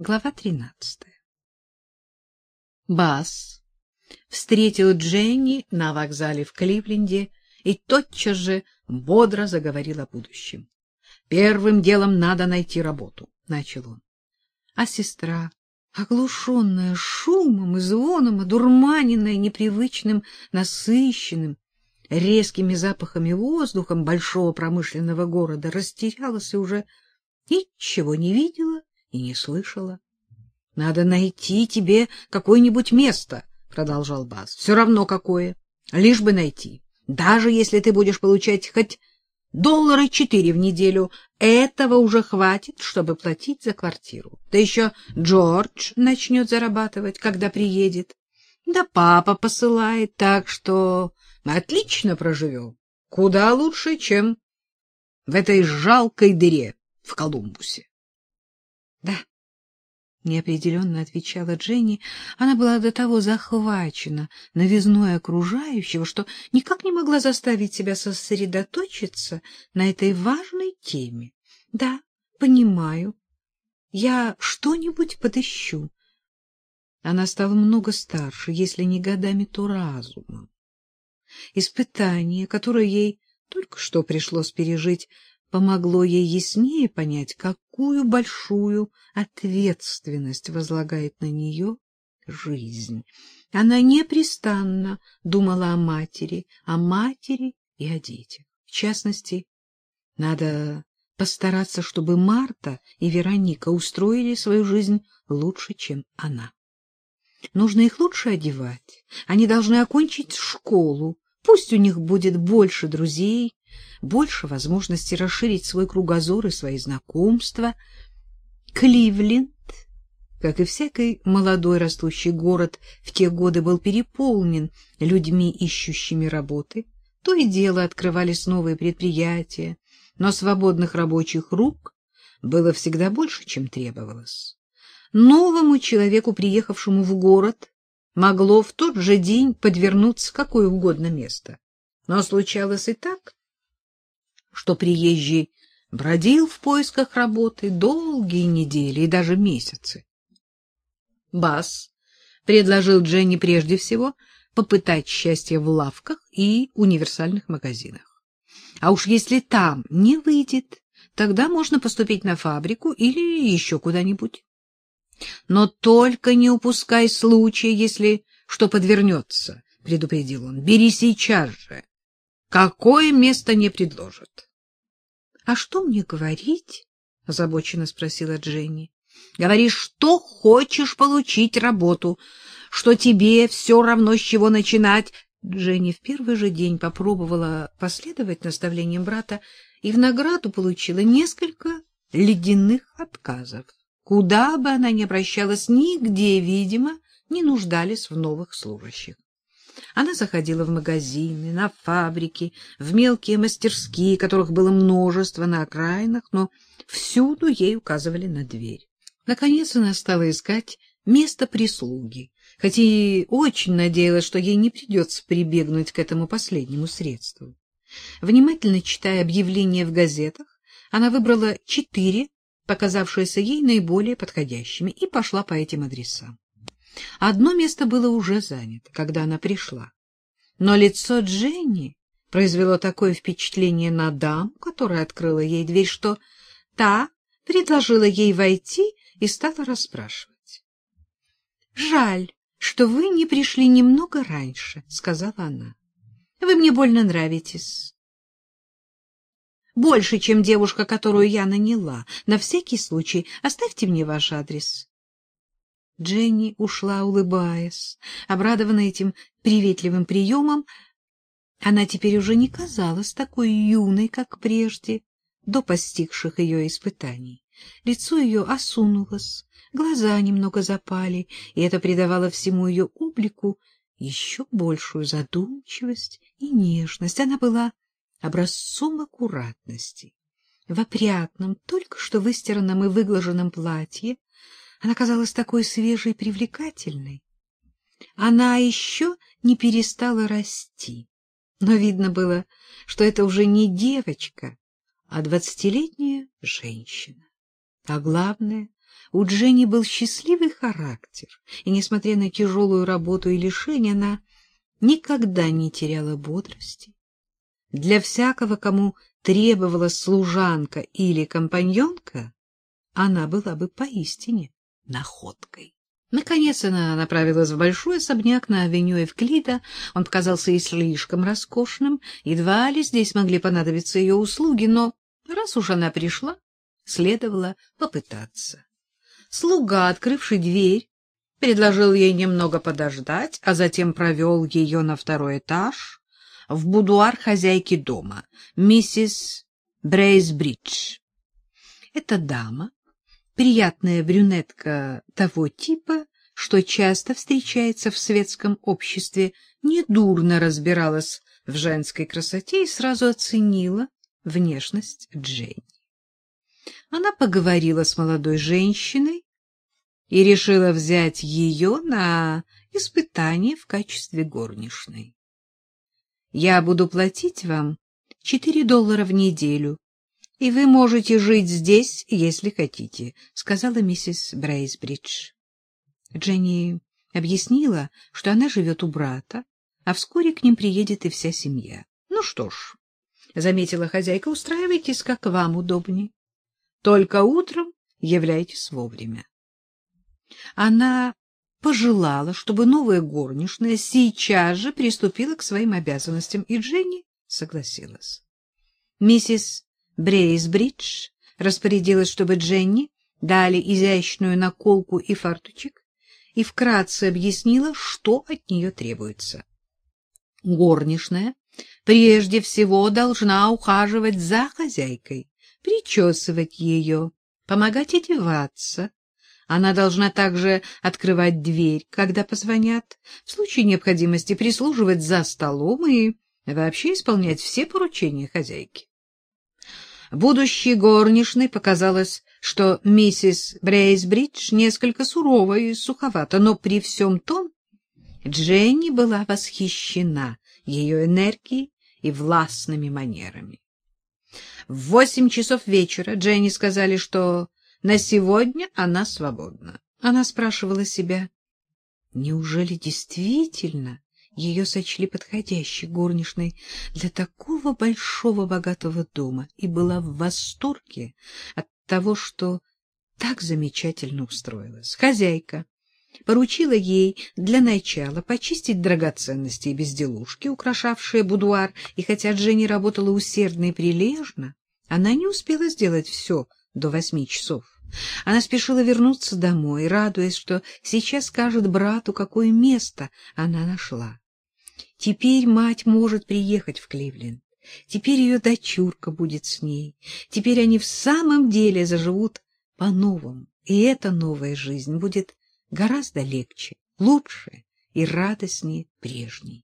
Глава тринадцатая. Бас встретил Дженни на вокзале в Кливленде и тотчас же бодро заговорил о будущем. Первым делом надо найти работу, начал он. А сестра, оглушенная шумом и звоном, одурманенная непривычным, насыщенным, резкими запахами воздухом большого промышленного города, растерялась и уже ничего не видела и не слышала. — Надо найти тебе какое-нибудь место, — продолжал Бас. — Все равно какое, лишь бы найти. Даже если ты будешь получать хоть доллары четыре в неделю, этого уже хватит, чтобы платить за квартиру. Да еще Джордж начнет зарабатывать, когда приедет. Да папа посылает, так что мы отлично проживем. Куда лучше, чем в этой жалкой дыре в Колумбусе. — Да, — неопределенно отвечала Дженни. Она была до того захвачена новизной окружающего, что никак не могла заставить себя сосредоточиться на этой важной теме. — Да, понимаю. Я что-нибудь подыщу. Она стала много старше, если не годами, то разумом. Испытание, которое ей только что пришлось пережить, помогло ей яснее понять, какую большую ответственность возлагает на нее жизнь. Она непрестанно думала о матери, о матери и о детях. В частности, надо постараться, чтобы Марта и Вероника устроили свою жизнь лучше, чем она. Нужно их лучше одевать. Они должны окончить школу. Пусть у них будет больше друзей, больше возможности расширить свой кругозор и свои знакомства. Кливленд, как и всякий молодой растущий город, в те годы был переполнен людьми, ищущими работы. То и дело открывались новые предприятия, но свободных рабочих рук было всегда больше, чем требовалось. Новому человеку, приехавшему в город, могло в тот же день подвернуться какое угодно место. Но случалось и так, что приезжий бродил в поисках работы долгие недели и даже месяцы. Бас предложил Дженни прежде всего попытать счастье в лавках и универсальных магазинах. А уж если там не выйдет, тогда можно поступить на фабрику или еще куда-нибудь. Но только не упускай случая, если что подвернется, — предупредил он. — Бери сейчас же. Какое место не предложат. — А что мне говорить? — озабоченно спросила Дженни. — Говори, что хочешь получить работу, что тебе все равно с чего начинать. Дженни в первый же день попробовала последовать наставлениям брата и в награду получила несколько ледяных отказов. Куда бы она ни обращалась, нигде, видимо, не нуждались в новых служащих. Она заходила в магазины, на фабрики, в мелкие мастерские, которых было множество на окраинах, но всюду ей указывали на дверь. Наконец она стала искать место прислуги, хотя и очень надеялась, что ей не придется прибегнуть к этому последнему средству. Внимательно читая объявления в газетах, она выбрала четыре, показавшиеся ей наиболее подходящими, и пошла по этим адресам. Одно место было уже занято, когда она пришла. Но лицо Дженни произвело такое впечатление на даму, которая открыла ей дверь, что та предложила ей войти и стала расспрашивать. — Жаль, что вы не пришли немного раньше, — сказала она. — Вы мне больно нравитесь. Больше, чем девушка, которую я наняла. На всякий случай оставьте мне ваш адрес. Дженни ушла, улыбаясь, обрадованная этим приветливым приемом. Она теперь уже не казалась такой юной, как прежде, до постигших ее испытаний. Лицо ее осунулось, глаза немного запали, и это придавало всему ее облику еще большую задумчивость и нежность. Она была образцом аккуратности. В опрятном, только что выстиранном и выглаженном платье она казалась такой свежей и привлекательной. Она еще не перестала расти, но видно было, что это уже не девочка, а двадцатилетняя женщина. А главное, У Дженни был счастливый характер, и, несмотря на тяжелую работу и лишения, она никогда не теряла бодрости. Для всякого, кому требовалась служанка или компаньонка, она была бы поистине находкой. Наконец она направилась в большой особняк на авеню Эвклида. Он показался ей слишком роскошным, едва ли здесь могли понадобиться ее услуги, но раз уж она пришла, следовало попытаться. Слуга, открывший дверь, предложил ей немного подождать, а затем провел ее на второй этаж в будуар хозяйки дома, миссис Брейсбридж. Эта дама, приятная брюнетка того типа, что часто встречается в светском обществе, недурно разбиралась в женской красоте и сразу оценила внешность Дженни. Она поговорила с молодой женщиной и решила взять ее на испытание в качестве горничной. Я буду платить вам четыре доллара в неделю, и вы можете жить здесь, если хотите, — сказала миссис Брейсбридж. Дженни объяснила, что она живет у брата, а вскоре к ним приедет и вся семья. — Ну что ж, — заметила хозяйка, — устраивайтесь, как вам удобнее. Только утром являйтесь вовремя. Она пожелала, чтобы новая горничная сейчас же приступила к своим обязанностям, и Дженни согласилась. Миссис Брейсбридж распорядилась, чтобы Дженни дали изящную наколку и фартучек, и вкратце объяснила, что от нее требуется. Горничная прежде всего должна ухаживать за хозяйкой, причесывать ее, помогать одеваться, она должна также открывать дверь, когда позвонят, в случае необходимости прислуживать за столом и вообще исполнять все поручения хозяйки. Будущей горничной показалось, что миссис Брейсбридж несколько сурова и суховата, но при всем том Дженни была восхищена ее энергией и властными манерами. В восемь часов вечера Дженни сказали, что на сегодня она свободна. Она спрашивала себя, неужели действительно ее сочли подходящей горничной для такого большого богатого дома и была в восторге от того, что так замечательно устроилась. Хозяйка поручила ей для начала почистить драгоценности и безделушки, украшавшие будуар, и хотя Дженни работала усердно и прилежно, она не успела сделать все до восьми часов. Она спешила вернуться домой, радуясь, что сейчас скажет брату, какое место она нашла. Теперь мать может приехать в Кливленд. Теперь ее дочурка будет с ней. Теперь они в самом деле заживут по-новому. И эта новая жизнь будет гораздо легче, лучше и радостнее прежней.